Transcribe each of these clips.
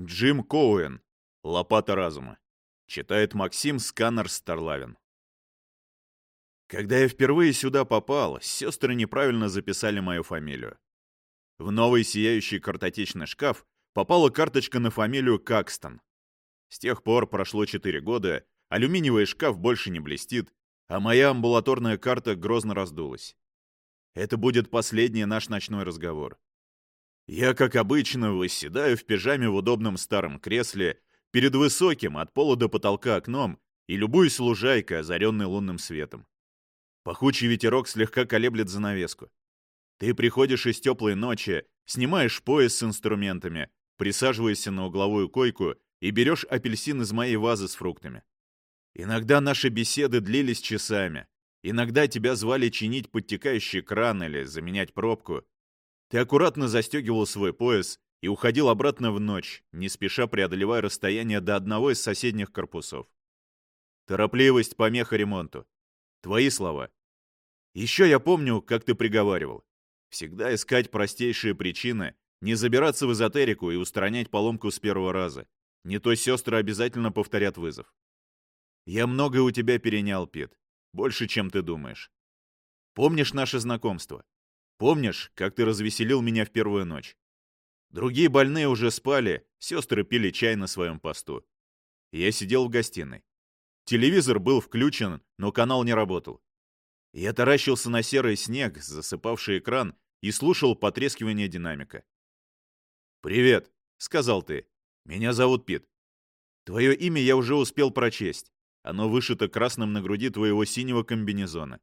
Джим Коуэн. Лопата разума. Читает Максим Сканер Старлавин. Когда я впервые сюда попал, сестры неправильно записали мою фамилию. В новый сияющий картотечный шкаф попала карточка на фамилию Какстон. С тех пор прошло 4 года, алюминиевый шкаф больше не блестит, а моя амбулаторная карта грозно раздулась. Это будет последний наш ночной разговор. Я, как обычно, восседаю в пижаме в удобном старом кресле перед высоким от пола до потолка окном и любуюсь лужайкой, озаренной лунным светом. Пахучий ветерок слегка колеблет занавеску. Ты приходишь из теплой ночи, снимаешь пояс с инструментами, присаживаешься на угловую койку и берешь апельсин из моей вазы с фруктами. Иногда наши беседы длились часами. Иногда тебя звали чинить подтекающий кран или заменять пробку. Ты аккуратно застегивал свой пояс и уходил обратно в ночь, не спеша преодолевая расстояние до одного из соседних корпусов. Торопливость — помеха ремонту. Твои слова. Еще я помню, как ты приговаривал. Всегда искать простейшие причины, не забираться в эзотерику и устранять поломку с первого раза. Не то сестры обязательно повторят вызов. Я многое у тебя перенял, Пит. Больше, чем ты думаешь. Помнишь наше знакомство? Помнишь, как ты развеселил меня в первую ночь? Другие больные уже спали, сестры пили чай на своем посту. Я сидел в гостиной. Телевизор был включен, но канал не работал. Я таращился на серый снег, засыпавший экран, и слушал потрескивание динамика. «Привет», — сказал ты. «Меня зовут Пит. Твое имя я уже успел прочесть. Оно вышито красным на груди твоего синего комбинезона.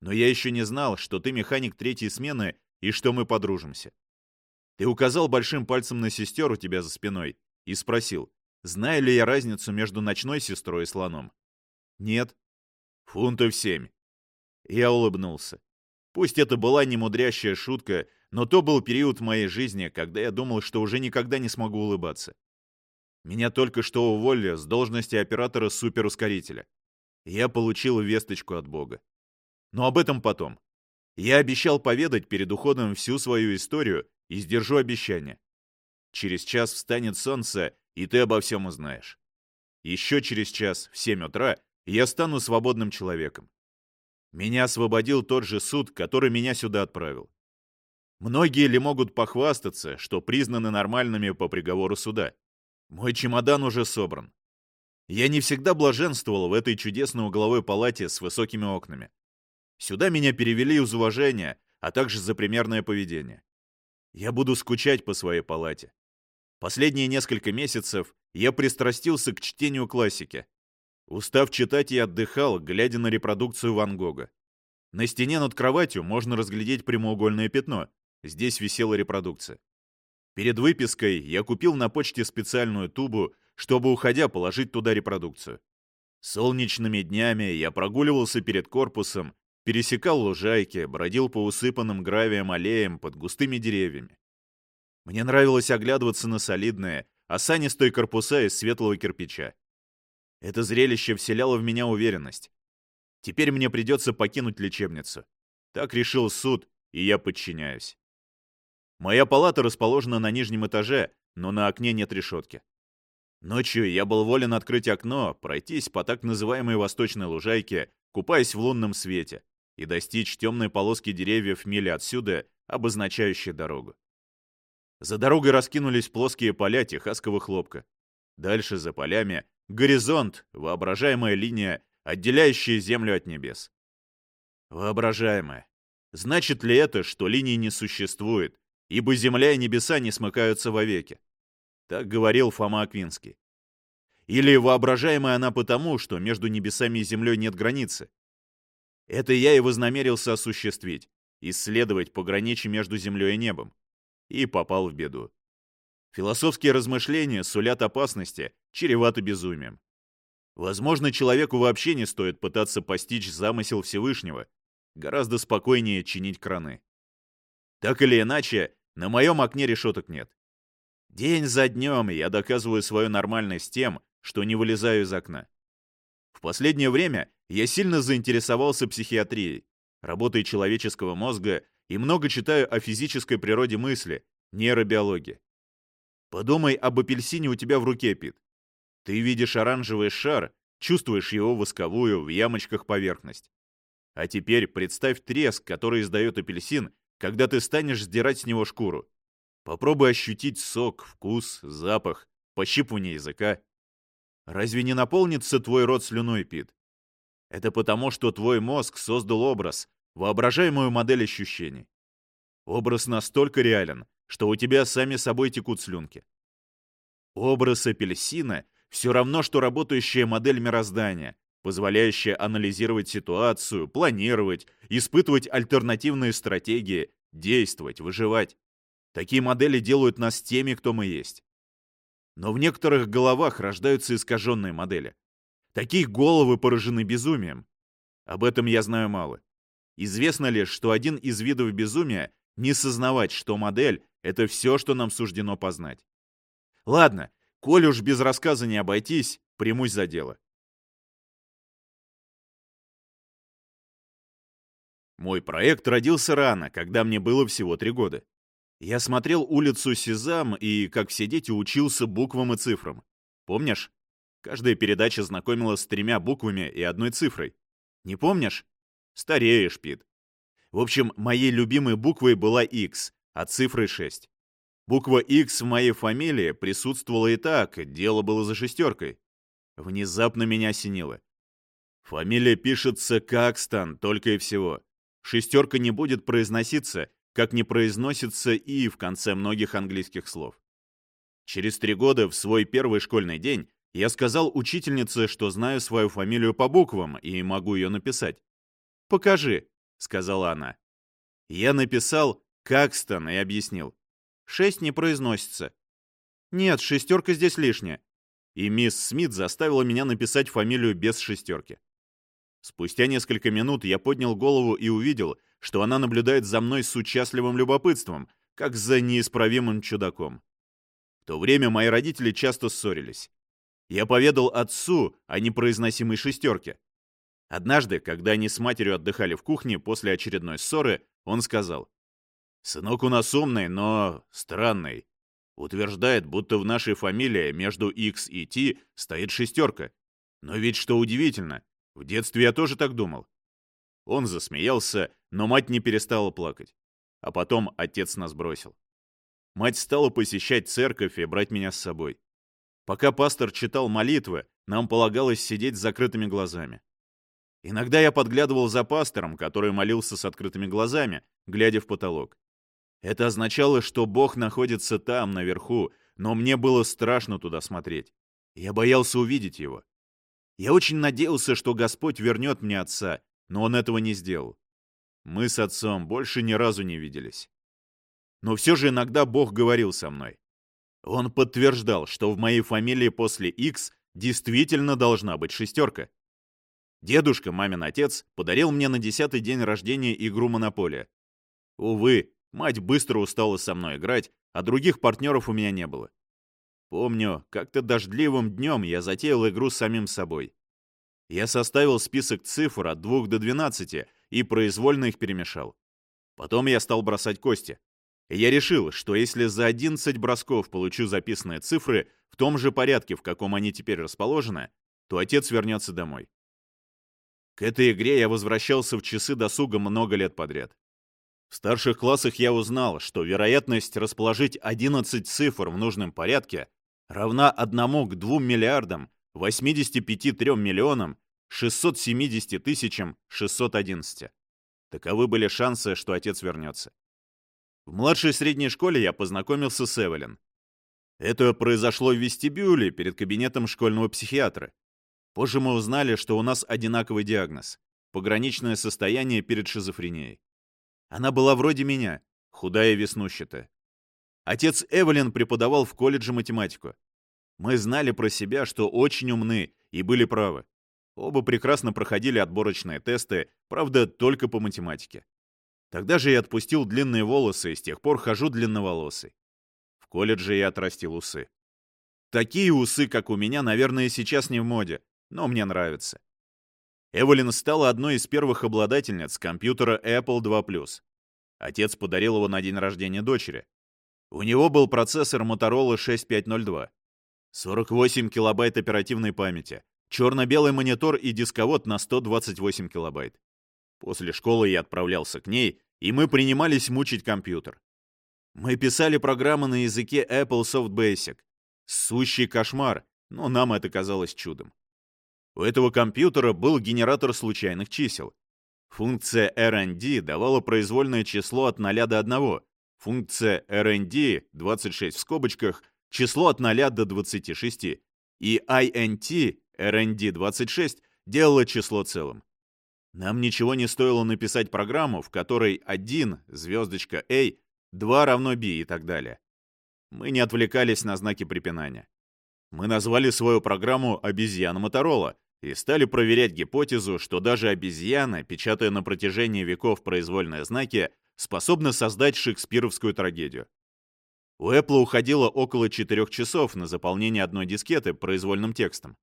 Но я еще не знал, что ты механик третьей смены и что мы подружимся. Ты указал большим пальцем на сестер у тебя за спиной и спросил, знаю ли я разницу между ночной сестрой и слоном. Нет. Фунтов семь. Я улыбнулся. Пусть это была немудрящая шутка, но то был период в моей жизни, когда я думал, что уже никогда не смогу улыбаться. Меня только что уволили с должности оператора суперускорителя. Я получил весточку от Бога. Но об этом потом. Я обещал поведать перед уходом всю свою историю и сдержу обещание. Через час встанет солнце, и ты обо всем узнаешь. Еще через час, в 7 утра, я стану свободным человеком. Меня освободил тот же суд, который меня сюда отправил. Многие ли могут похвастаться, что признаны нормальными по приговору суда? Мой чемодан уже собран. Я не всегда блаженствовал в этой чудесной угловой палате с высокими окнами. Сюда меня перевели из уважения, а также за примерное поведение. Я буду скучать по своей палате. Последние несколько месяцев я пристрастился к чтению классики. Устав читать, я отдыхал, глядя на репродукцию Ван Гога. На стене над кроватью можно разглядеть прямоугольное пятно. Здесь висела репродукция. Перед выпиской я купил на почте специальную тубу, чтобы, уходя, положить туда репродукцию. Солнечными днями я прогуливался перед корпусом пересекал лужайки, бродил по усыпанным гравием аллеям под густыми деревьями. Мне нравилось оглядываться на солидные, осанистые корпуса из светлого кирпича. Это зрелище вселяло в меня уверенность. Теперь мне придется покинуть лечебницу. Так решил суд, и я подчиняюсь. Моя палата расположена на нижнем этаже, но на окне нет решетки. Ночью я был волен открыть окно, пройтись по так называемой восточной лужайке, купаясь в лунном свете и достичь темной полоски деревьев мили отсюда, обозначающей дорогу. За дорогой раскинулись плоские поля техасского хлопка. Дальше за полями — горизонт, воображаемая линия, отделяющая землю от небес. Воображаемая. Значит ли это, что линии не существует, ибо земля и небеса не смыкаются вовеки? Так говорил Фома Аквинский. Или воображаемая она потому, что между небесами и землей нет границы? Это я и вознамерился осуществить, исследовать пограничье между землей и небом. И попал в беду. Философские размышления сулят опасности, чреваты безумием. Возможно, человеку вообще не стоит пытаться постичь замысел Всевышнего. Гораздо спокойнее чинить краны. Так или иначе, на моем окне решеток нет. День за днем я доказываю свою нормальность тем, что не вылезаю из окна. В последнее время я сильно заинтересовался психиатрией, работой человеческого мозга и много читаю о физической природе мысли, нейробиологии. Подумай об апельсине у тебя в руке, Пит. Ты видишь оранжевый шар, чувствуешь его восковую в ямочках поверхность. А теперь представь треск, который издает апельсин, когда ты станешь сдирать с него шкуру. Попробуй ощутить сок, вкус, запах, пощипывание языка. Разве не наполнится твой рот слюной, Пит? Это потому, что твой мозг создал образ, воображаемую модель ощущений. Образ настолько реален, что у тебя сами собой текут слюнки. Образ апельсина все равно, что работающая модель мироздания, позволяющая анализировать ситуацию, планировать, испытывать альтернативные стратегии, действовать, выживать. Такие модели делают нас теми, кто мы есть. Но в некоторых головах рождаются искаженные модели. Такие головы поражены безумием. Об этом я знаю мало. Известно лишь, что один из видов безумия — не сознавать, что модель — это все, что нам суждено познать. Ладно, коль уж без рассказа не обойтись, примусь за дело. Мой проект родился рано, когда мне было всего три года. Я смотрел улицу Сезам и, как все дети, учился буквам и цифрам. Помнишь? Каждая передача знакомила с тремя буквами и одной цифрой. Не помнишь? Стареешь, Пит. В общем, моей любимой буквой была X, а цифрой 6. Буква X в моей фамилии присутствовала и так, дело было за шестеркой. Внезапно меня осенило. Фамилия пишется Какстан, только и всего. Шестерка не будет произноситься, как не произносится «и» в конце многих английских слов. Через три года, в свой первый школьный день, я сказал учительнице, что знаю свою фамилию по буквам и могу ее написать. «Покажи», — сказала она. Я написал «Какстон» и объяснил. «Шесть не произносится». «Нет, шестерка здесь лишняя». И мисс Смит заставила меня написать фамилию без шестерки. Спустя несколько минут я поднял голову и увидел, что она наблюдает за мной с участливым любопытством, как за неисправимым чудаком. В то время мои родители часто ссорились. Я поведал отцу о непроизносимой шестерке. Однажды, когда они с матерью отдыхали в кухне после очередной ссоры, он сказал, «Сынок у нас умный, но странный. Утверждает, будто в нашей фамилии между X и T стоит шестерка. Но ведь что удивительно, в детстве я тоже так думал. Он засмеялся, но мать не перестала плакать. А потом отец нас бросил. Мать стала посещать церковь и брать меня с собой. Пока пастор читал молитвы, нам полагалось сидеть с закрытыми глазами. Иногда я подглядывал за пастором, который молился с открытыми глазами, глядя в потолок. Это означало, что Бог находится там, наверху, но мне было страшно туда смотреть. Я боялся увидеть его. Я очень надеялся, что Господь вернет мне отца, но он этого не сделал. Мы с отцом больше ни разу не виделись. Но все же иногда Бог говорил со мной. Он подтверждал, что в моей фамилии после X действительно должна быть шестерка. Дедушка, мамин отец, подарил мне на десятый день рождения игру «Монополия». Увы, мать быстро устала со мной играть, а других партнеров у меня не было. Помню, как-то дождливым днем я затеял игру с самим собой. Я составил список цифр от 2 до 12 и произвольно их перемешал. Потом я стал бросать кости. я решил, что если за 11 бросков получу записанные цифры в том же порядке, в каком они теперь расположены, то отец вернется домой. К этой игре я возвращался в часы досуга много лет подряд. В старших классах я узнал, что вероятность расположить 11 цифр в нужном порядке равна 1 к 2 миллиардам 85 миллионам 670 тысячам 611. Таковы были шансы, что отец вернется. В младшей средней школе я познакомился с Эвелин. Это произошло в вестибюле перед кабинетом школьного психиатра. Позже мы узнали, что у нас одинаковый диагноз – пограничное состояние перед шизофренией. Она была вроде меня, худая и веснущатая. Отец Эвелин преподавал в колледже математику. Мы знали про себя, что очень умны, и были правы. Оба прекрасно проходили отборочные тесты, правда, только по математике. Тогда же я отпустил длинные волосы, и с тех пор хожу длинноволосый. В колледже я отрастил усы. Такие усы, как у меня, наверное, сейчас не в моде, но мне нравятся. Эвелин стала одной из первых обладательниц компьютера Apple II+. Отец подарил его на день рождения дочери. У него был процессор Motorola 6502, 48 килобайт оперативной памяти, черно-белый монитор и дисковод на 128 килобайт. После школы я отправлялся к ней, и мы принимались мучить компьютер. Мы писали программы на языке Apple Soft Basic. Сущий кошмар, но нам это казалось чудом. У этого компьютера был генератор случайных чисел. Функция RND давала произвольное число от 0 до 1. Функция RND, 26 в скобочках, число от 0 до 26. И INT, RND 26, делала число целым. Нам ничего не стоило написать программу, в которой 1, звездочка A, 2 равно B и так далее. Мы не отвлекались на знаки препинания. Мы назвали свою программу «Обезьяна Моторола» и стали проверять гипотезу, что даже обезьяна, печатая на протяжении веков произвольные знаки, способна создать шекспировскую трагедию. У Apple уходило около 4 часов на заполнение одной дискеты произвольным текстом.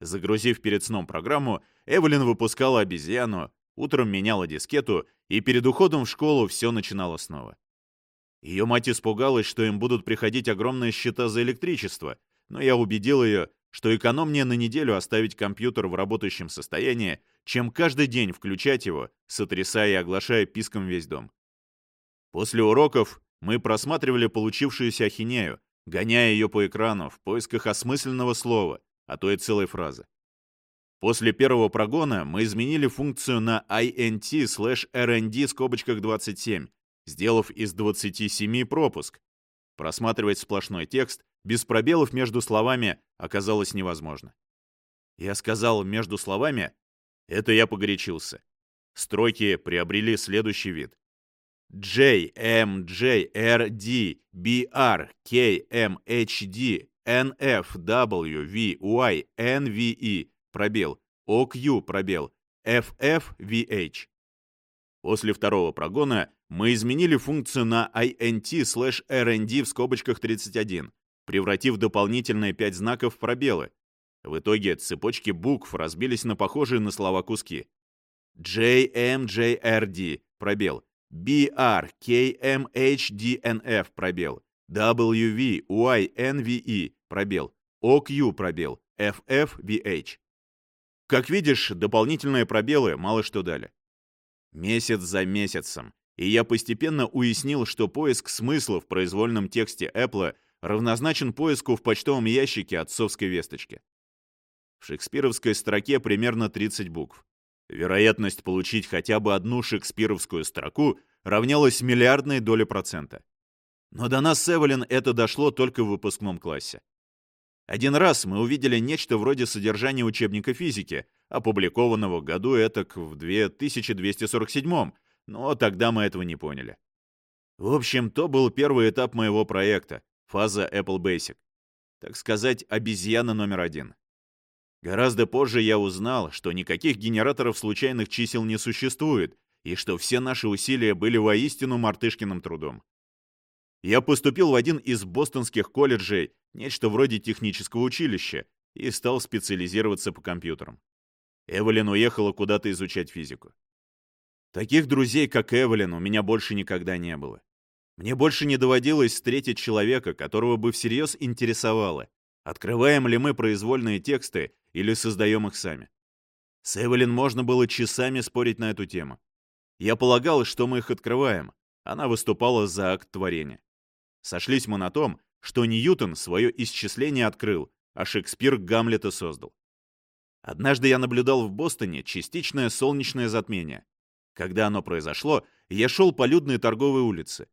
Загрузив перед сном программу, Эвелин выпускала обезьяну, утром меняла дискету, и перед уходом в школу все начинало снова. Ее мать испугалась, что им будут приходить огромные счета за электричество, но я убедил ее, что экономнее на неделю оставить компьютер в работающем состоянии, чем каждый день включать его, сотрясая и оглашая писком весь дом. После уроков мы просматривали получившуюся ахинею, гоняя ее по экрану в поисках осмысленного слова, а то и целой фразы. После первого прогона мы изменили функцию на int slash rnd скобочках 27, сделав из 27 пропуск. Просматривать сплошной текст без пробелов между словами оказалось невозможно. Я сказал «между словами», это я погорячился. Строки приобрели следующий вид. J, M, J, R, D, B, R, K, M, H, D, N, F, W, V, Y, N, V, E, пробел, O, Q, пробел, F, F, V, H. После второго прогона мы изменили функцию на int rnd в скобочках 31, превратив дополнительные 5 знаков в пробелы. В итоге цепочки букв разбились на похожие на слова куски. JMJRD, пробел, BRKMHDNF, пробел, WVYNVE, пробел, OQ, пробел, FFVH. Как видишь, дополнительные пробелы мало что дали. Месяц за месяцем и я постепенно уяснил, что поиск смысла в произвольном тексте Apple равнозначен поиску в почтовом ящике отцовской весточки. В шекспировской строке примерно 30 букв. Вероятность получить хотя бы одну шекспировскую строку равнялась миллиардной доле процента. Но до нас с Эвелин это дошло только в выпускном классе. Один раз мы увидели нечто вроде содержания учебника физики, опубликованного году этак в 2247 но тогда мы этого не поняли. В общем, то был первый этап моего проекта, фаза Apple Basic. Так сказать, обезьяна номер один. Гораздо позже я узнал, что никаких генераторов случайных чисел не существует, и что все наши усилия были воистину мартышкиным трудом. Я поступил в один из бостонских колледжей, нечто вроде технического училища, и стал специализироваться по компьютерам. Эвелин уехала куда-то изучать физику. Таких друзей, как Эвелин, у меня больше никогда не было. Мне больше не доводилось встретить человека, которого бы всерьез интересовало, открываем ли мы произвольные тексты или создаем их сами. С Эвелин можно было часами спорить на эту тему. Я полагал, что мы их открываем. Она выступала за акт творения. Сошлись мы на том, что Ньютон свое исчисление открыл, а Шекспир Гамлета создал. Однажды я наблюдал в Бостоне частичное солнечное затмение. Когда оно произошло, я шел по людной торговой улице.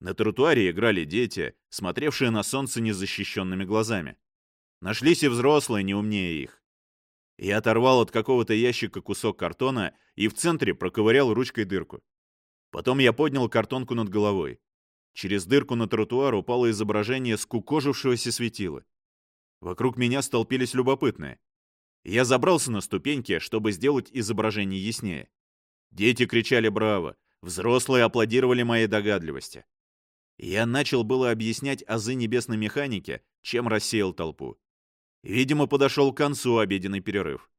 На тротуаре играли дети, смотревшие на солнце незащищенными глазами. Нашлись и взрослые, не умнее их. Я оторвал от какого-то ящика кусок картона и в центре проковырял ручкой дырку. Потом я поднял картонку над головой. Через дырку на тротуар упало изображение скукожившегося светила. Вокруг меня столпились любопытные. Я забрался на ступеньки, чтобы сделать изображение яснее. Дети кричали «Браво!», взрослые аплодировали моей догадливости. Я начал было объяснять азы небесной механики, чем рассеял толпу. Видимо, подошел к концу обеденный перерыв.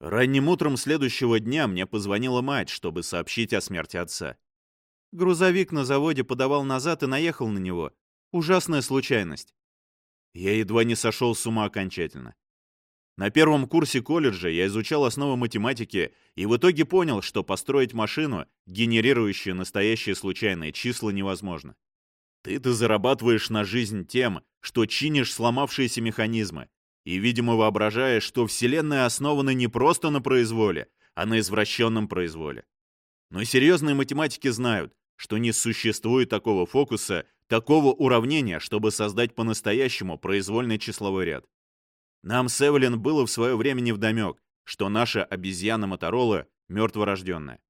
Ранним утром следующего дня мне позвонила мать, чтобы сообщить о смерти отца. Грузовик на заводе подавал назад и наехал на него. Ужасная случайность. Я едва не сошел с ума окончательно. На первом курсе колледжа я изучал основы математики и в итоге понял, что построить машину, генерирующую настоящие случайные числа, невозможно. Ты-то зарабатываешь на жизнь тем, что чинишь сломавшиеся механизмы, и, видимо, воображаешь, что Вселенная основана не просто на произволе, а на извращенном произволе. Но серьезные математики знают, что не существует такого фокуса, такого уравнения, чтобы создать по-настоящему произвольный числовой ряд. Нам с Эвелин было в свое время невдомек, что наша обезьяна Моторола мертворожденная.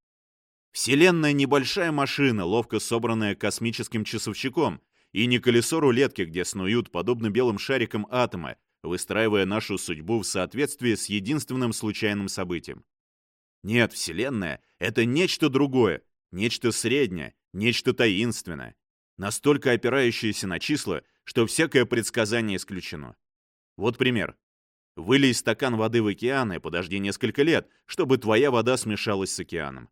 Вселенная — небольшая машина, ловко собранная космическим часовщиком, и не колесо рулетки, где снуют, подобно белым шарикам атома, выстраивая нашу судьбу в соответствии с единственным случайным событием. Нет, Вселенная — это нечто другое, нечто среднее, нечто таинственное, настолько опирающееся на числа, что всякое предсказание исключено. Вот пример. Вылей стакан воды в океан и подожди несколько лет, чтобы твоя вода смешалась с океаном.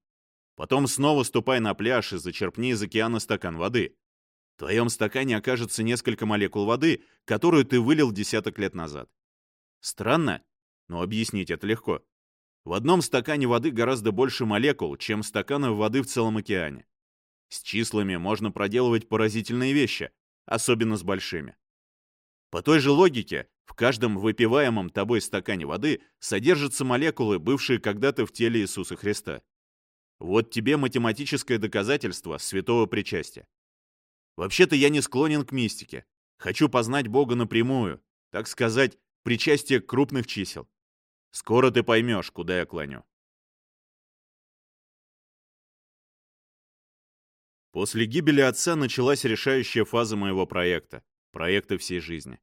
Потом снова ступай на пляж и зачерпни из океана стакан воды. В твоем стакане окажется несколько молекул воды, которую ты вылил десяток лет назад. Странно, но объяснить это легко. В одном стакане воды гораздо больше молекул, чем стаканов воды в целом океане. С числами можно проделывать поразительные вещи, особенно с большими. По той же логике, в каждом выпиваемом тобой стакане воды содержатся молекулы, бывшие когда-то в теле Иисуса Христа. Вот тебе математическое доказательство святого причастия. Вообще-то я не склонен к мистике. Хочу познать Бога напрямую, так сказать, причастие крупных чисел. Скоро ты поймешь, куда я клоню. После гибели отца началась решающая фаза моего проекта, проекта всей жизни.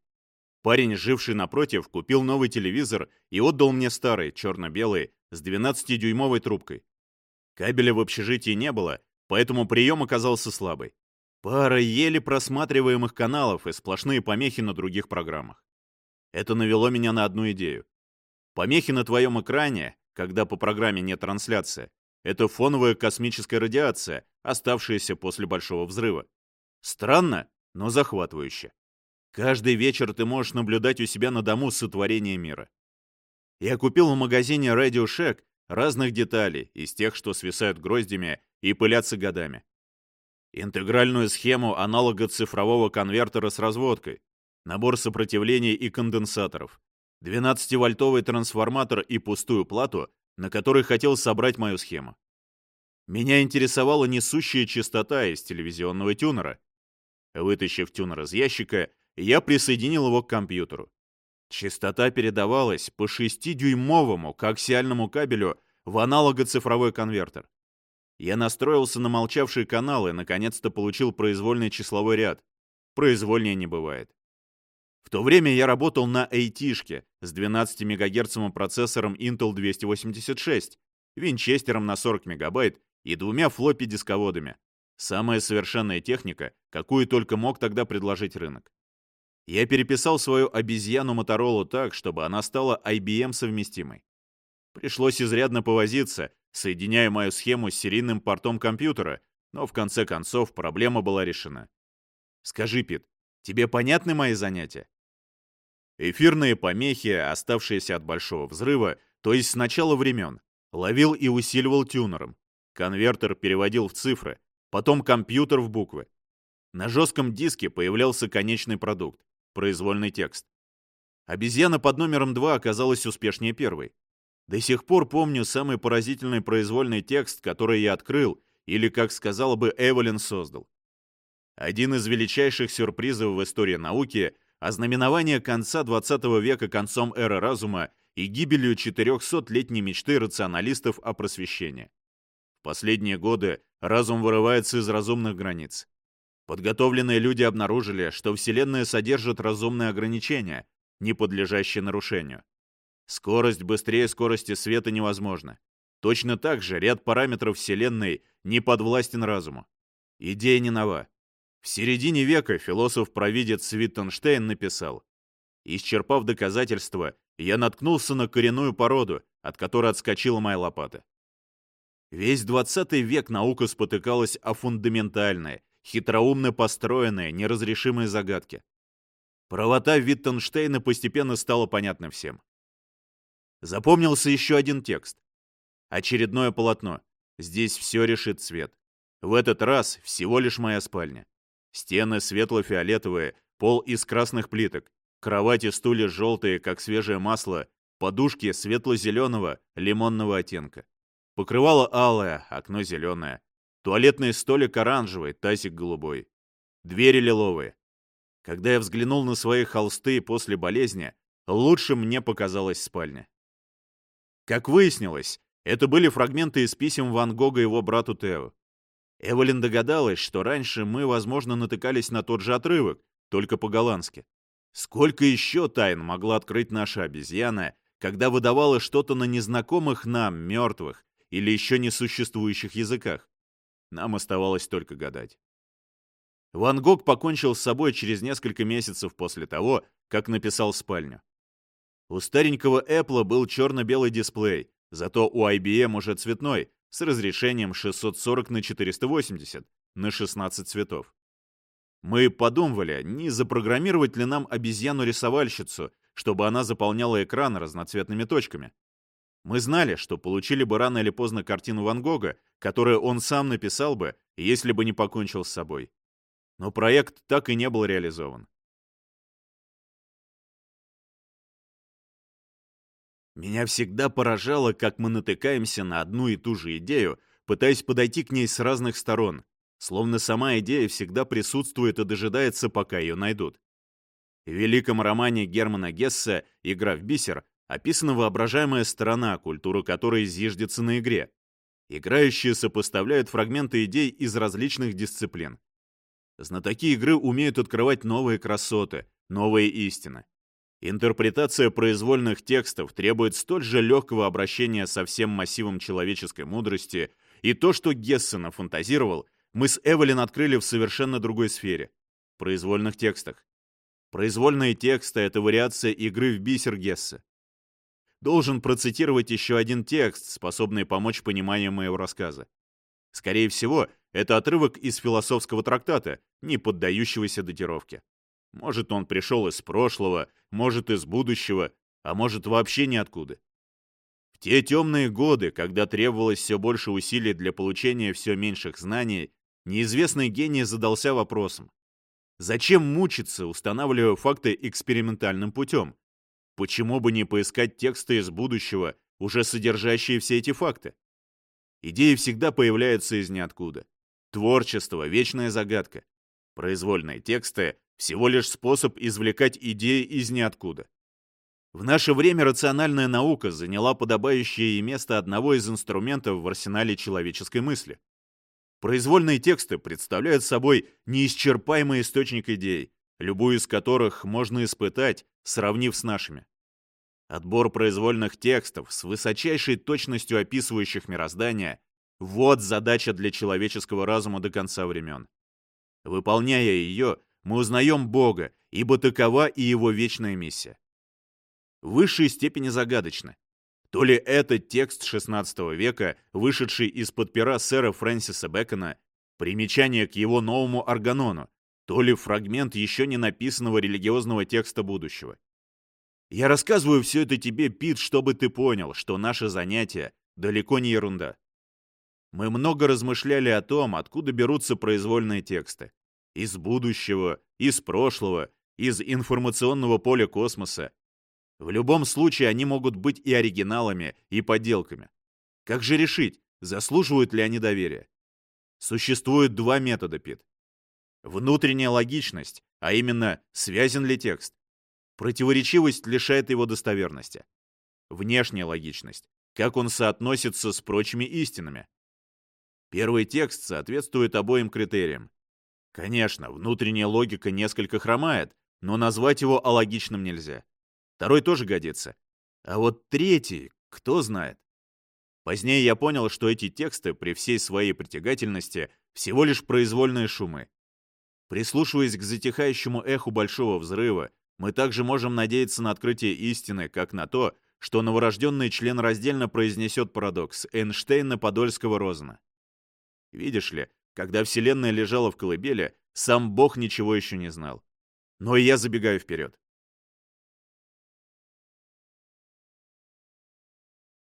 Парень, живший напротив, купил новый телевизор и отдал мне старый, черно-белый, с 12-дюймовой трубкой. Кабеля в общежитии не было, поэтому прием оказался слабый. Пара еле просматриваемых каналов и сплошные помехи на других программах. Это навело меня на одну идею. Помехи на твоем экране, когда по программе нет трансляции, это фоновая космическая радиация, оставшаяся после Большого взрыва. Странно, но захватывающе. Каждый вечер ты можешь наблюдать у себя на дому сотворение мира. Я купил в магазине Radio Shack разных деталей, из тех, что свисают гроздями и пылятся годами интегральную схему аналога цифрового конвертера с разводкой, набор сопротивлений и конденсаторов, 12-вольтовый трансформатор и пустую плату, на которой хотел собрать мою схему. Меня интересовала несущая частота из телевизионного тюнера. Вытащив тюнер из ящика, я присоединил его к компьютеру. Частота передавалась по 6-дюймовому коаксиальному кабелю в аналого-цифровой конвертер. Я настроился на молчавший канал и наконец-то получил произвольный числовой ряд. Произвольнее не бывает. В то время я работал на AT-шке с 12 МГц процессором Intel 286, винчестером на 40 МБ и двумя флоппи-дисководами. Самая совершенная техника, какую только мог тогда предложить рынок. Я переписал свою обезьяну Моторолу так, чтобы она стала IBM совместимой. Пришлось изрядно повозиться, соединяя мою схему с серийным портом компьютера, но в конце концов проблема была решена. Скажи, Пит, тебе понятны мои занятия? Эфирные помехи, оставшиеся от большого взрыва, то есть с начала времен, ловил и усиливал тюнером. Конвертер переводил в цифры, потом компьютер в буквы. На жестком диске появлялся конечный продукт, произвольный текст. Обезьяна под номером 2 оказалась успешнее первой. До сих пор помню самый поразительный произвольный текст, который я открыл, или, как сказала бы, Эвелин создал. Один из величайших сюрпризов в истории науки – ознаменование конца 20 века концом эры разума и гибелью 400-летней мечты рационалистов о просвещении. В последние годы разум вырывается из разумных границ. Подготовленные люди обнаружили, что Вселенная содержит разумные ограничения, не подлежащие нарушению. Скорость быстрее скорости света невозможна. Точно так же ряд параметров Вселенной не подвластен разуму. Идея не нова. В середине века философ-провидец Виттенштейн написал «Исчерпав доказательства, я наткнулся на коренную породу, от которой отскочила моя лопата. Весь 20 век наука спотыкалась о фундаментальные, хитроумно построенные, неразрешимые загадки. Правота Виттенштейна постепенно стала понятна всем. Запомнился еще один текст. Очередное полотно. Здесь все решит цвет. В этот раз всего лишь моя спальня. Стены светло-фиолетовые, пол из красных плиток, кровати стулья желтые, как свежее масло, подушки светло-зеленого, лимонного оттенка. Покрывало алое, окно зеленое. Туалетный столик оранжевый, тазик голубой. Двери лиловые. Когда я взглянул на свои холсты после болезни, лучше мне показалась спальня. Как выяснилось, это были фрагменты из писем Ван Гога его брату Тео. Эвелин догадалась, что раньше мы, возможно, натыкались на тот же отрывок, только по-голландски. Сколько еще тайн могла открыть наша обезьяна, когда выдавала что-то на незнакомых нам, мертвых, или еще не существующих языках? Нам оставалось только гадать. Ван Гог покончил с собой через несколько месяцев после того, как написал спальню. У старенького Apple был черно-белый дисплей, зато у IBM уже цветной, с разрешением 640 на 480 на 16 цветов. Мы подумывали, не запрограммировать ли нам обезьяну-рисовальщицу, чтобы она заполняла экран разноцветными точками. Мы знали, что получили бы рано или поздно картину Ван Гога, которую он сам написал бы, если бы не покончил с собой. Но проект так и не был реализован. Меня всегда поражало, как мы натыкаемся на одну и ту же идею, пытаясь подойти к ней с разных сторон, словно сама идея всегда присутствует и дожидается, пока ее найдут. В великом романе Германа Гесса «Игра в бисер» описана воображаемая сторона, культуру которой зиждется на игре. Играющие сопоставляют фрагменты идей из различных дисциплин. Знатоки игры умеют открывать новые красоты, новые истины. Интерпретация произвольных текстов требует столь же легкого обращения со всем массивом человеческой мудрости, и то, что Гессена фантазировал, мы с Эвелин открыли в совершенно другой сфере — произвольных текстах. Произвольные тексты — это вариация игры в бисер Гесса. Должен процитировать еще один текст, способный помочь пониманию моего рассказа. Скорее всего, это отрывок из философского трактата, не поддающегося датировке. Может, он пришел из прошлого, может, из будущего, а может, вообще ниоткуда. В те темные годы, когда требовалось все больше усилий для получения все меньших знаний, неизвестный гений задался вопросом. Зачем мучиться, устанавливая факты экспериментальным путем? Почему бы не поискать тексты из будущего, уже содержащие все эти факты? Идеи всегда появляются из ниоткуда. Творчество — вечная загадка. Произвольные тексты всего лишь способ извлекать идеи из ниоткуда. В наше время рациональная наука заняла подобающее ей место одного из инструментов в арсенале человеческой мысли. Произвольные тексты представляют собой неисчерпаемый источник идей, любую из которых можно испытать, сравнив с нашими. Отбор произвольных текстов с высочайшей точностью описывающих мироздание – вот задача для человеческого разума до конца времен. Выполняя ее, мы узнаем Бога, ибо такова и его вечная миссия. В высшей степени загадочно. То ли этот текст XVI века, вышедший из-под пера сэра Фрэнсиса Бэкона, примечание к его новому органону, то ли фрагмент еще не написанного религиозного текста будущего. Я рассказываю все это тебе, Пит, чтобы ты понял, что наше занятие далеко не ерунда. Мы много размышляли о том, откуда берутся произвольные тексты из будущего, из прошлого, из информационного поля космоса. В любом случае они могут быть и оригиналами, и подделками. Как же решить, заслуживают ли они доверия? Существует два метода, Пит. Внутренняя логичность, а именно, связен ли текст. Противоречивость лишает его достоверности. Внешняя логичность, как он соотносится с прочими истинами. Первый текст соответствует обоим критериям. Конечно, внутренняя логика несколько хромает, но назвать его алогичным нельзя. Второй тоже годится. А вот третий, кто знает. Позднее я понял, что эти тексты при всей своей притягательности всего лишь произвольные шумы. Прислушиваясь к затихающему эху большого взрыва, мы также можем надеяться на открытие истины, как на то, что новорожденный член раздельно произнесет парадокс Эйнштейна-Подольского-Розена. Видишь ли, когда Вселенная лежала в колыбели, сам Бог ничего еще не знал. Но и я забегаю вперед.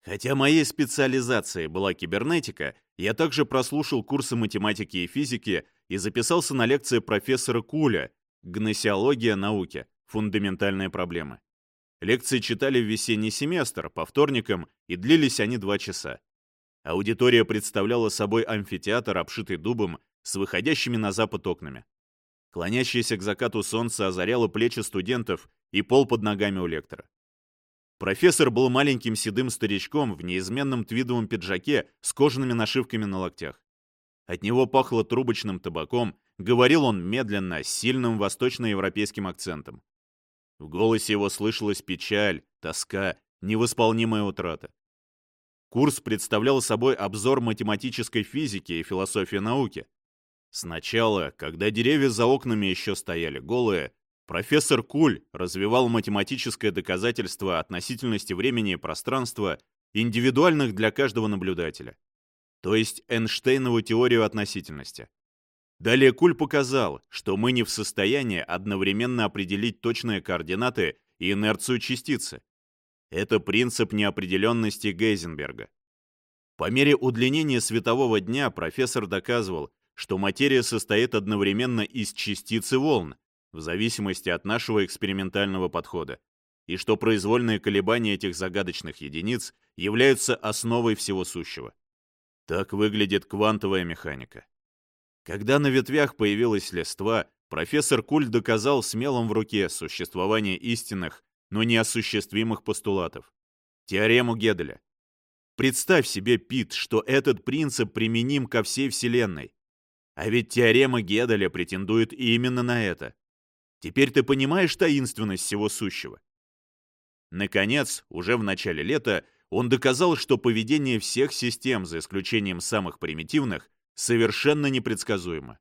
Хотя моей специализацией была кибернетика, я также прослушал курсы математики и физики и записался на лекции профессора Куля «Гносеология науки. Фундаментальные проблемы». Лекции читали в весенний семестр, по вторникам, и длились они два часа. Аудитория представляла собой амфитеатр, обшитый дубом, с выходящими на запад окнами. Клонящееся к закату солнце озаряло плечи студентов и пол под ногами у лектора. Профессор был маленьким седым старичком в неизменном твидовом пиджаке с кожаными нашивками на локтях. От него пахло трубочным табаком, говорил он медленно, с сильным восточноевропейским акцентом. В голосе его слышалась печаль, тоска, невосполнимая утрата. Курс представлял собой обзор математической физики и философии науки. Сначала, когда деревья за окнами еще стояли голые, Профессор Куль развивал математическое доказательство относительности времени и пространства, индивидуальных для каждого наблюдателя, то есть Эйнштейнову теорию относительности. Далее Куль показал, что мы не в состоянии одновременно определить точные координаты и инерцию частицы. Это принцип неопределенности Гейзенберга. По мере удлинения светового дня профессор доказывал, что материя состоит одновременно из частиц и волн, в зависимости от нашего экспериментального подхода, и что произвольные колебания этих загадочных единиц являются основой всего сущего. Так выглядит квантовая механика. Когда на ветвях появилась листва, профессор Куль доказал смелым в руке существование истинных, но неосуществимых постулатов. Теорему Геделя. Представь себе, Пит, что этот принцип применим ко всей Вселенной. А ведь теорема Геделя претендует именно на это. Теперь ты понимаешь таинственность всего сущего. Наконец, уже в начале лета, он доказал, что поведение всех систем, за исключением самых примитивных, совершенно непредсказуемо.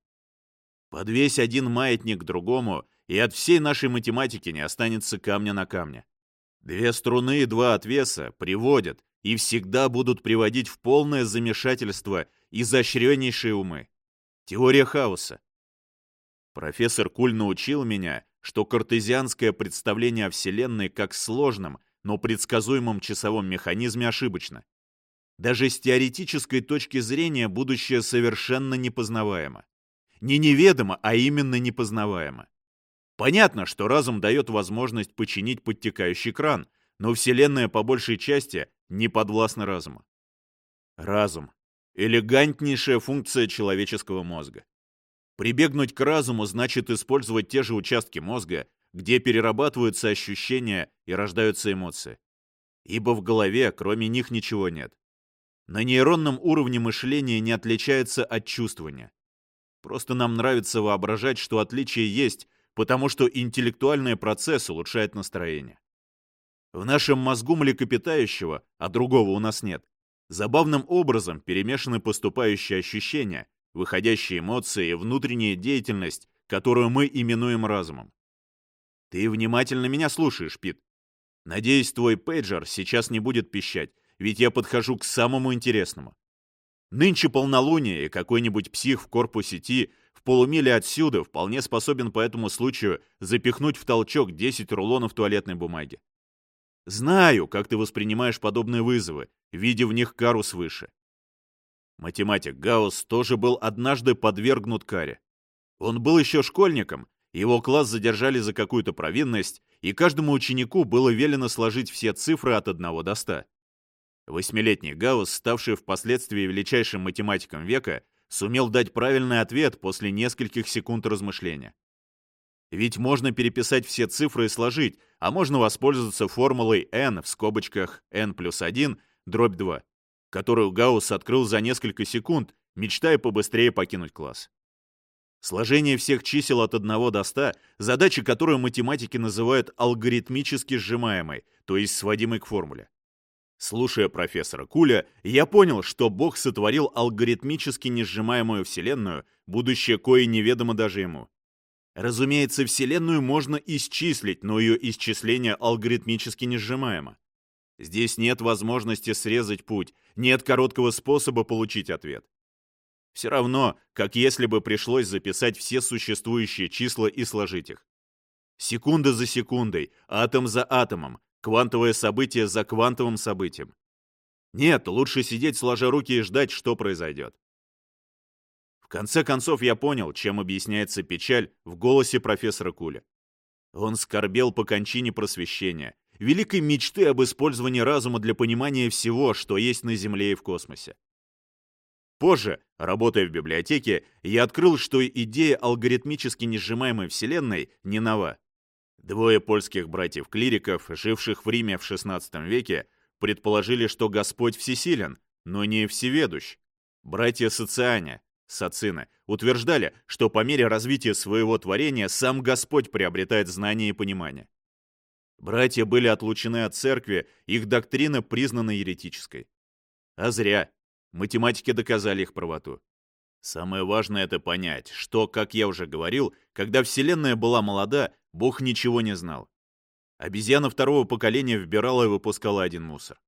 Подвесь один маятник к другому, и от всей нашей математики не останется камня на камне. Две струны и два отвеса приводят и всегда будут приводить в полное замешательство изощреннейшие умы. Теория хаоса. Профессор Куль научил меня, что картезианское представление о Вселенной как сложном, но предсказуемом часовом механизме ошибочно. Даже с теоретической точки зрения будущее совершенно непознаваемо. Не неведомо, а именно непознаваемо. Понятно, что разум дает возможность починить подтекающий кран, но Вселенная по большей части не подвластна разуму. Разум – элегантнейшая функция человеческого мозга. Прибегнуть к разуму значит использовать те же участки мозга, где перерабатываются ощущения и рождаются эмоции. Ибо в голове кроме них ничего нет. На нейронном уровне мышления не отличается от чувствования. Просто нам нравится воображать, что отличие есть, потому что интеллектуальный процесс улучшает настроение. В нашем мозгу млекопитающего, а другого у нас нет, забавным образом перемешаны поступающие ощущения, выходящие эмоции и внутренняя деятельность, которую мы именуем разумом. Ты внимательно меня слушаешь, Пит. Надеюсь, твой пейджер сейчас не будет пищать, ведь я подхожу к самому интересному. Нынче полнолуние, и какой-нибудь псих в корпусе Ти в полумиле отсюда вполне способен по этому случаю запихнуть в толчок 10 рулонов туалетной бумаги. Знаю, как ты воспринимаешь подобные вызовы, видя в них кару свыше. Математик Гаусс тоже был однажды подвергнут каре. Он был еще школьником, его класс задержали за какую-то провинность, и каждому ученику было велено сложить все цифры от 1 до 100. Восьмилетний Гаусс, ставший впоследствии величайшим математиком века, сумел дать правильный ответ после нескольких секунд размышления. Ведь можно переписать все цифры и сложить, а можно воспользоваться формулой n в скобочках n плюс 1 дробь 2 которую Гаусс открыл за несколько секунд, мечтая побыстрее покинуть класс. Сложение всех чисел от 1 до 100 – задача, которую математики называют алгоритмически сжимаемой, то есть сводимой к формуле. Слушая профессора Куля, я понял, что Бог сотворил алгоритмически несжимаемую Вселенную, будущее кое неведомо даже ему. Разумеется, Вселенную можно исчислить, но ее исчисление алгоритмически несжимаемо. Здесь нет возможности срезать путь, нет короткого способа получить ответ. Все равно, как если бы пришлось записать все существующие числа и сложить их. Секунда за секундой, атом за атомом, квантовое событие за квантовым событием. Нет, лучше сидеть сложа руки и ждать, что произойдет. В конце концов я понял, чем объясняется печаль в голосе профессора Куля. Он скорбел по кончине просвещения, великой мечты об использовании разума для понимания всего, что есть на Земле и в космосе. Позже, работая в библиотеке, я открыл, что идея алгоритмически несжимаемой Вселенной не нова. Двое польских братьев-клириков, живших в Риме в XVI веке, предположили, что Господь всесилен, но не всеведущ. Братья Социане, Сацины, утверждали, что по мере развития своего творения сам Господь приобретает знания и понимание. Братья были отлучены от церкви, их доктрина признана еретической. А зря. Математики доказали их правоту. Самое важное это понять, что, как я уже говорил, когда Вселенная была молода, Бог ничего не знал. Обезьяна второго поколения вбирала и выпускала один мусор.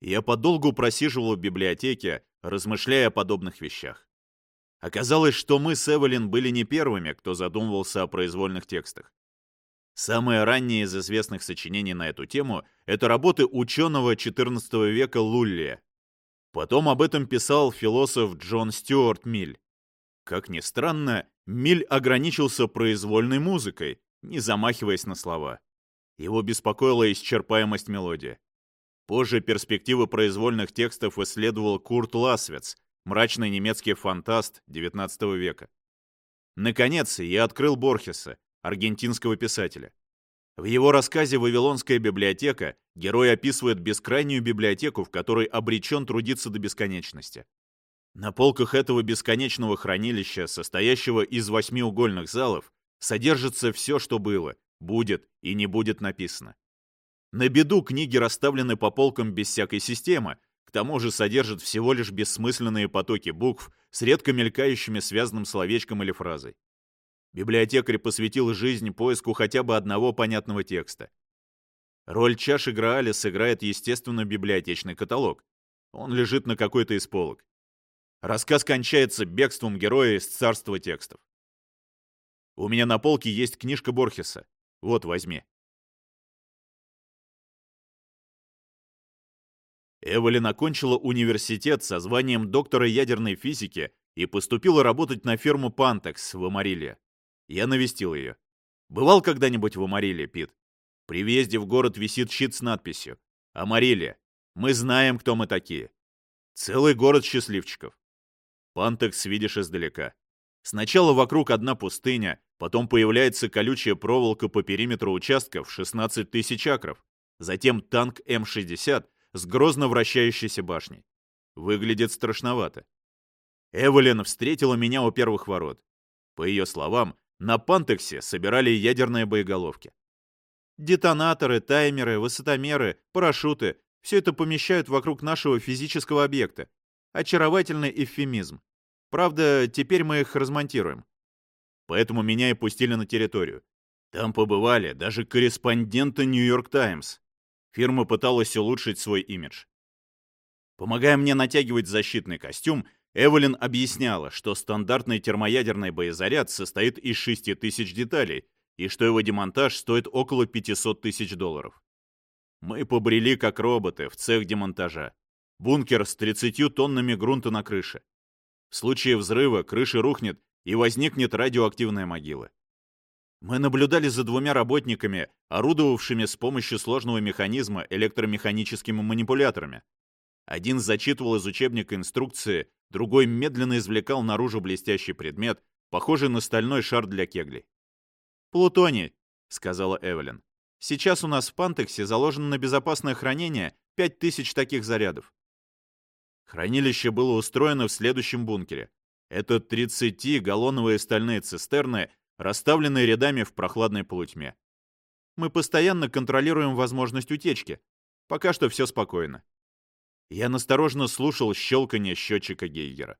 Я подолгу просиживал в библиотеке, размышляя о подобных вещах. Оказалось, что мы с Эвелин были не первыми, кто задумывался о произвольных текстах. Самое раннее из известных сочинений на эту тему — это работы ученого XIV века Лулли. Потом об этом писал философ Джон Стюарт Миль. Как ни странно, Миль ограничился произвольной музыкой, не замахиваясь на слова. Его беспокоила исчерпаемость мелодии. Позже перспективы произвольных текстов исследовал Курт Ласвец, мрачный немецкий фантаст XIX века. Наконец, я открыл Борхеса, аргентинского писателя. В его рассказе «Вавилонская библиотека» герой описывает бескрайнюю библиотеку, в которой обречен трудиться до бесконечности. На полках этого бесконечного хранилища, состоящего из восьмиугольных залов, содержится все, что было, будет и не будет написано. На беду книги расставлены по полкам без всякой системы, к тому же содержат всего лишь бессмысленные потоки букв с редко мелькающими связанным словечком или фразой. Библиотекарь посвятил жизнь поиску хотя бы одного понятного текста. Роль чаши Грааля сыграет, естественно, библиотечный каталог. Он лежит на какой-то из полок. Рассказ кончается бегством героя из царства текстов. У меня на полке есть книжка Борхеса. Вот, возьми. Эвелин окончила университет со званием доктора ядерной физики и поступила работать на ферму Пантекс в Амариле. Я навестил ее. Бывал когда-нибудь в Амариле, Пит? При въезде в город висит щит с надписью «Амариле. Мы знаем, кто мы такие». Целый город счастливчиков. Пантекс видишь издалека. Сначала вокруг одна пустыня, потом появляется колючая проволока по периметру участка в 16 тысяч акров, затем танк М-60 с грозно вращающейся башней. Выглядит страшновато. Эвелин встретила меня у первых ворот. По ее словам, на Пантексе собирали ядерные боеголовки. Детонаторы, таймеры, высотомеры, парашюты — все это помещают вокруг нашего физического объекта, Очаровательный эвфемизм. Правда, теперь мы их размонтируем. Поэтому меня и пустили на территорию. Там побывали даже корреспонденты Нью-Йорк Таймс. Фирма пыталась улучшить свой имидж. Помогая мне натягивать защитный костюм, Эвелин объясняла, что стандартный термоядерный боезаряд состоит из 6 тысяч деталей и что его демонтаж стоит около 500 тысяч долларов. Мы побрели как роботы в цех демонтажа. Бункер с 30 тоннами грунта на крыше. В случае взрыва крыша рухнет и возникнет радиоактивная могила. Мы наблюдали за двумя работниками, орудовавшими с помощью сложного механизма электромеханическими манипуляторами. Один зачитывал из учебника инструкции, другой медленно извлекал наружу блестящий предмет, похожий на стальной шар для кеглей. «Плутоний», — сказала Эвелин. «Сейчас у нас в Пантексе заложено на безопасное хранение 5000 таких зарядов. Хранилище было устроено в следующем бункере. Это 30-галлоновые стальные цистерны, расставленные рядами в прохладной полутьме. Мы постоянно контролируем возможность утечки. Пока что все спокойно. Я настороженно слушал щелканье счетчика Гейгера.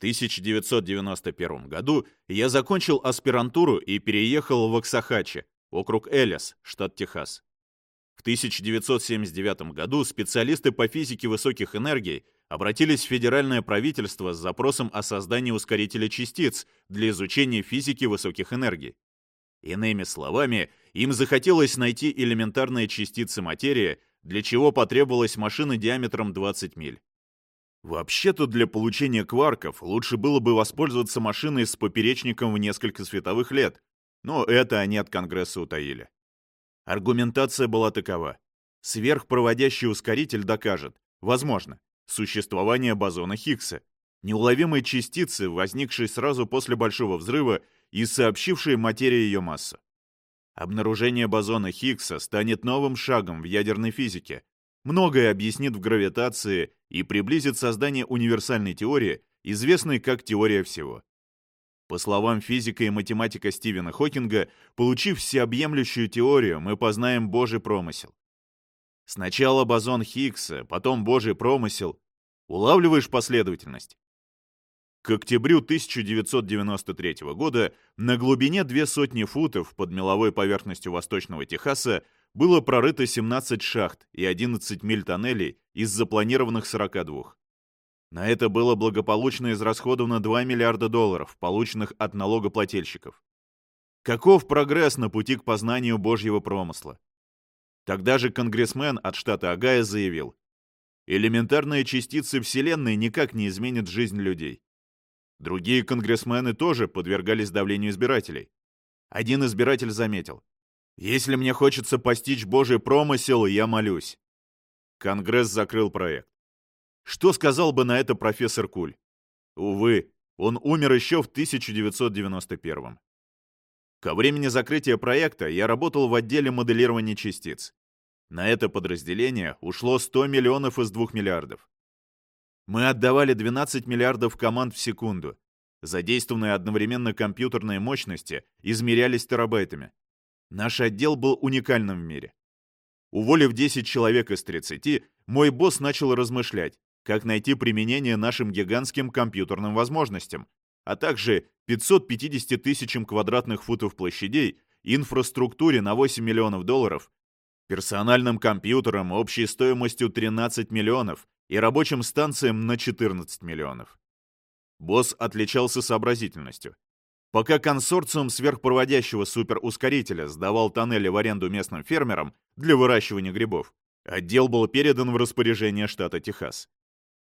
1991 году я закончил аспирантуру и переехал в Оксахачи, округ Элис, штат Техас. В 1979 году специалисты по физике высоких энергий обратились в федеральное правительство с запросом о создании ускорителя частиц для изучения физики высоких энергий. Иными словами, им захотелось найти элементарные частицы материи, для чего потребовалась машина диаметром 20 миль. Вообще-то для получения кварков лучше было бы воспользоваться машиной с поперечником в несколько световых лет, но это они от Конгресса утаили. Аргументация была такова. Сверхпроводящий ускоритель докажет, возможно, существование бозона Хиггса, неуловимой частицы, возникшей сразу после Большого взрыва и сообщившей материи ее массу. Обнаружение бозона Хиггса станет новым шагом в ядерной физике, многое объяснит в гравитации и приблизит создание универсальной теории, известной как теория всего. По словам физика и математика Стивена Хокинга, получив всеобъемлющую теорию, мы познаем Божий промысел. Сначала бозон Хиггса, потом Божий промысел. Улавливаешь последовательность? К октябрю 1993 года на глубине две сотни футов под меловой поверхностью восточного Техаса было прорыто 17 шахт и 11 миль тоннелей из запланированных 42. На это было благополучно израсходовано 2 миллиарда долларов, полученных от налогоплательщиков. Каков прогресс на пути к познанию Божьего промысла? Тогда же конгрессмен от штата Огайо заявил, элементарные частицы Вселенной никак не изменят жизнь людей. Другие конгрессмены тоже подвергались давлению избирателей. Один избиратель заметил, если мне хочется постичь Божий промысел, я молюсь. Конгресс закрыл проект. Что сказал бы на это профессор Куль? Увы, он умер еще в 1991 Ко времени закрытия проекта я работал в отделе моделирования частиц. На это подразделение ушло 100 миллионов из 2 миллиардов. Мы отдавали 12 миллиардов команд в секунду. Задействованные одновременно компьютерные мощности измерялись терабайтами. Наш отдел был уникальным в мире. Уволив 10 человек из 30, мой босс начал размышлять, как найти применение нашим гигантским компьютерным возможностям, а также 550 тысячам квадратных футов площадей, инфраструктуре на 8 миллионов долларов, персональным компьютерам общей стоимостью 13 миллионов и рабочим станциям на 14 миллионов. Босс отличался сообразительностью. Пока консорциум сверхпроводящего суперускорителя сдавал тоннели в аренду местным фермерам для выращивания грибов, отдел был передан в распоряжение штата Техас.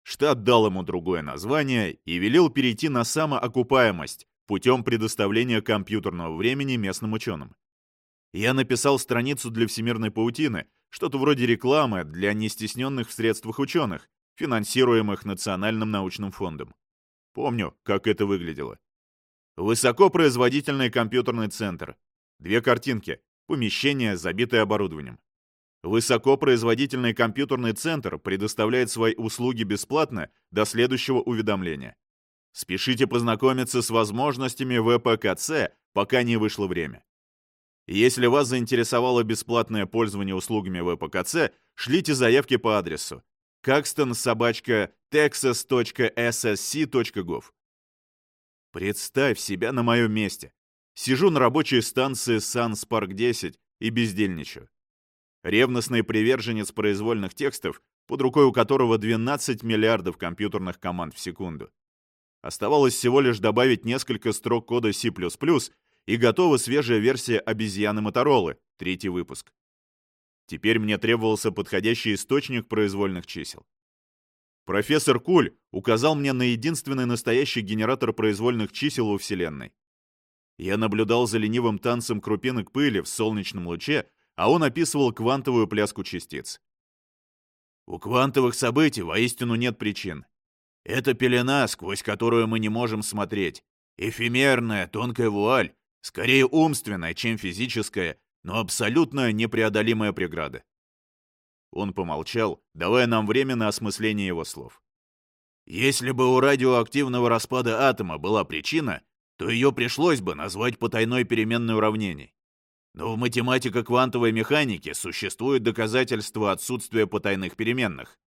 Штат дал ему другое название и велел перейти на самоокупаемость путем предоставления компьютерного времени местным ученым. Я написал страницу для всемирной паутины, что-то вроде рекламы для нестесненных в средствах ученых, финансируемых Национальным научным фондом. Помню, как это выглядело. Высокопроизводительный компьютерный центр. Две картинки. Помещение, забитое оборудованием. Высокопроизводительный компьютерный центр предоставляет свои услуги бесплатно до следующего уведомления. Спешите познакомиться с возможностями ВПКЦ, пока не вышло время. Если вас заинтересовало бесплатное пользование услугами ВПКЦ, шлите заявки по адресу caxton.texas.ssc.gov. Представь себя на моем месте. Сижу на рабочей станции Sun SPARC-10 и бездельничаю. Ревностный приверженец произвольных текстов, под рукой у которого 12 миллиардов компьютерных команд в секунду. Оставалось всего лишь добавить несколько строк кода C++, и готова свежая версия обезьяны Моторолы, третий выпуск. Теперь мне требовался подходящий источник произвольных чисел. Профессор Куль указал мне на единственный настоящий генератор произвольных чисел во Вселенной. Я наблюдал за ленивым танцем крупинок пыли в солнечном луче, а он описывал квантовую пляску частиц. У квантовых событий воистину нет причин. Это пелена, сквозь которую мы не можем смотреть. Эфемерная, тонкая вуаль, скорее умственная, чем физическая, но абсолютно непреодолимая преграда. Он помолчал, давая нам время на осмысление его слов. Если бы у радиоактивного распада атома была причина, то ее пришлось бы назвать потайной переменной уравнений. Но в математико-квантовой механике существует доказательство отсутствия потайных переменных.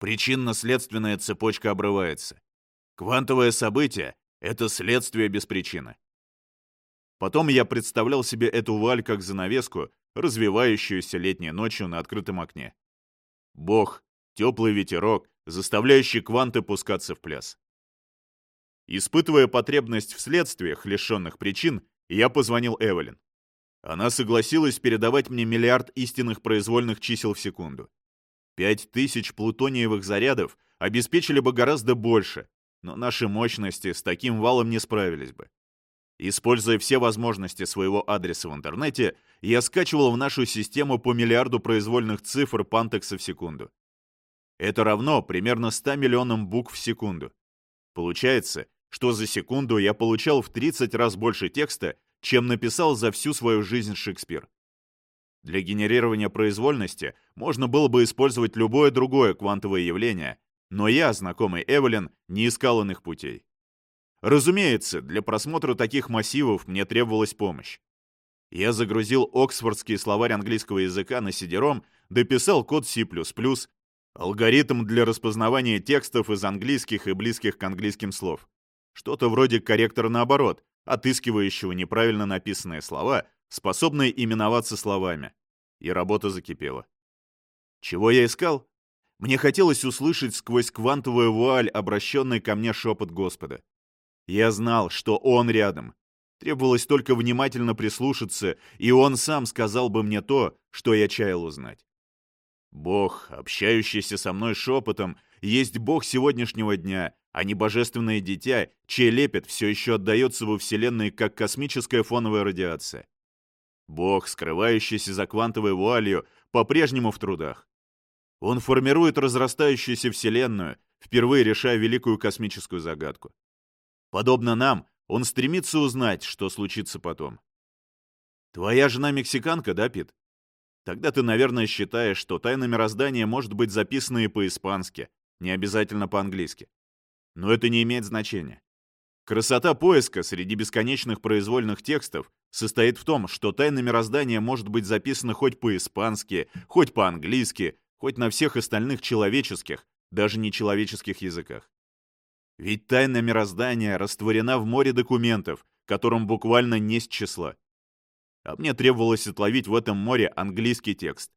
Причинно-следственная цепочка обрывается. Квантовое событие — это следствие без причины. Потом я представлял себе эту вуаль как занавеску, развивающуюся летней ночью на открытом окне. Бог, теплый ветерок, заставляющий кванты пускаться в пляс. Испытывая потребность в следствиях, лишенных причин, я позвонил Эвелин. Она согласилась передавать мне миллиард истинных произвольных чисел в секунду. Пять тысяч плутониевых зарядов обеспечили бы гораздо больше, но наши мощности с таким валом не справились бы. Используя все возможности своего адреса в интернете, я скачивал в нашу систему по миллиарду произвольных цифр пантекса в секунду. Это равно примерно 100 миллионам букв в секунду. Получается, что за секунду я получал в 30 раз больше текста, чем написал за всю свою жизнь Шекспир. Для генерирования произвольности можно было бы использовать любое другое квантовое явление, но я, знакомый Эвелин, не искал иных путей. Разумеется, для просмотра таких массивов мне требовалась помощь. Я загрузил Оксфордский словарь английского языка на CD-ROM, дописал код C++, алгоритм для распознавания текстов из английских и близких к английским слов. Что-то вроде корректора наоборот, отыскивающего неправильно написанные слова, способные именоваться словами. И работа закипела. Чего я искал? Мне хотелось услышать сквозь квантовую вуаль обращенный ко мне шепот Господа. Я знал, что Он рядом. Требовалось только внимательно прислушаться, и Он сам сказал бы мне то, что я чаял узнать. Бог, общающийся со мной шепотом, есть Бог сегодняшнего дня, а не божественное дитя, чей лепет все еще отдается во Вселенной как космическая фоновая радиация. Бог, скрывающийся за квантовой вуалью, по-прежнему в трудах. Он формирует разрастающуюся Вселенную, впервые решая великую космическую загадку. Подобно нам, он стремится узнать, что случится потом. Твоя жена мексиканка, да, Пит? Тогда ты, наверное, считаешь, что тайна мироздания может быть записана и по-испански, не обязательно по-английски. Но это не имеет значения. Красота поиска среди бесконечных произвольных текстов состоит в том, что тайна мироздания может быть записана хоть по-испански, хоть по-английски, хоть на всех остальных человеческих, даже нечеловеческих языках. Ведь тайна мироздания растворена в море документов, которым буквально несть числа. А мне требовалось отловить в этом море английский текст.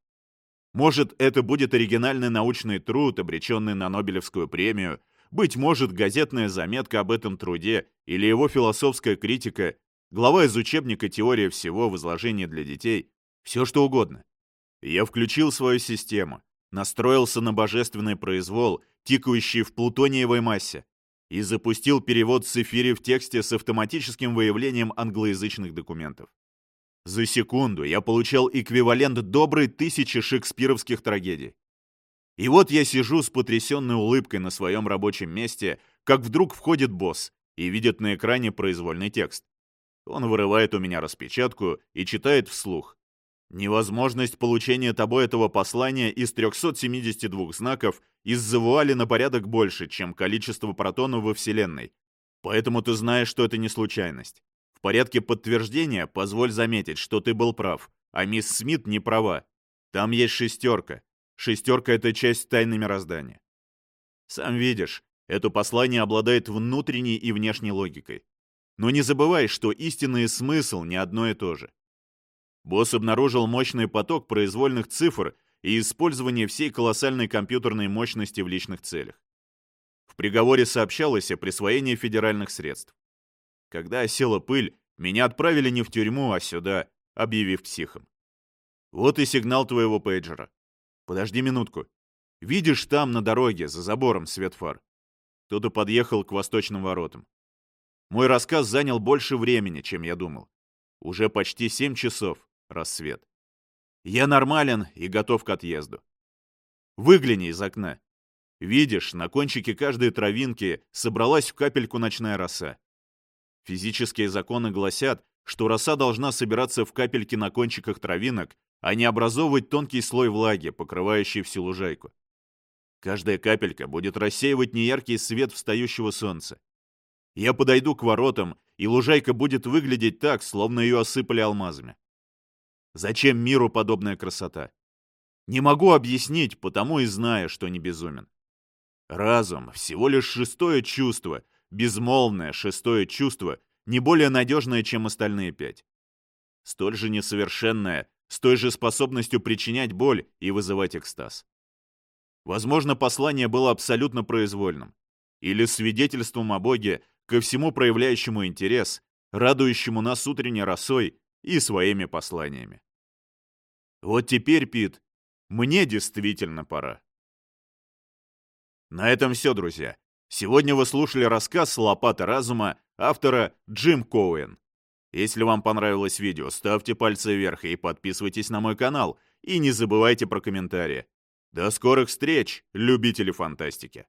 Может, это будет оригинальный научный труд, обреченный на Нобелевскую премию, быть может, газетная заметка об этом труде или его философская критика, глава из учебника «Теория всего» в изложении для детей, все что угодно. Я включил свою систему, настроился на божественный произвол, тикающий в плутониевой массе, и запустил перевод с эфире в тексте с автоматическим выявлением англоязычных документов. За секунду я получал эквивалент доброй тысячи шекспировских трагедий. И вот я сижу с потрясенной улыбкой на своем рабочем месте, как вдруг входит босс и видит на экране произвольный текст. Он вырывает у меня распечатку и читает вслух. Невозможность получения тобой этого послания из 372 знаков из-за вуали на порядок больше, чем количество протонов во Вселенной. Поэтому ты знаешь, что это не случайность. В порядке подтверждения позволь заметить, что ты был прав, а мисс Смит не права. Там есть шестерка. Шестерка — это часть тайны мироздания. Сам видишь, это послание обладает внутренней и внешней логикой. Но не забывай, что истинный смысл не одно и то же. Босс обнаружил мощный поток произвольных цифр и использование всей колоссальной компьютерной мощности в личных целях. В приговоре сообщалось о присвоении федеральных средств. Когда осела пыль, меня отправили не в тюрьму, а сюда, объявив психом. Вот и сигнал твоего пейджера. Подожди минутку. Видишь там на дороге, за забором, свет фар? Кто-то подъехал к восточным воротам. Мой рассказ занял больше времени, чем я думал. Уже почти семь часов, рассвет. Я нормален и готов к отъезду. Выгляни из окна. Видишь, на кончике каждой травинки собралась в капельку ночная роса. Физические законы гласят, что роса должна собираться в капельки на кончиках травинок а не образовывать тонкий слой влаги, покрывающий всю лужайку. Каждая капелька будет рассеивать неяркий свет встающего солнца. Я подойду к воротам, и лужайка будет выглядеть так, словно ее осыпали алмазами. Зачем миру подобная красота? Не могу объяснить, потому и знаю, что не безумен. Разум — всего лишь шестое чувство, безмолвное шестое чувство, не более надежное, чем остальные пять. Столь же несовершенное, с той же способностью причинять боль и вызывать экстаз. Возможно, послание было абсолютно произвольным. Или свидетельством о Боге, ко всему проявляющему интерес, радующему нас утренней росой и своими посланиями. Вот теперь, Пит, мне действительно пора. На этом все, друзья. Сегодня вы слушали рассказ «Лопата разума» автора Джим Коуэн. Если вам понравилось видео, ставьте пальцы вверх и подписывайтесь на мой канал. И не забывайте про комментарии. До скорых встреч, любители фантастики!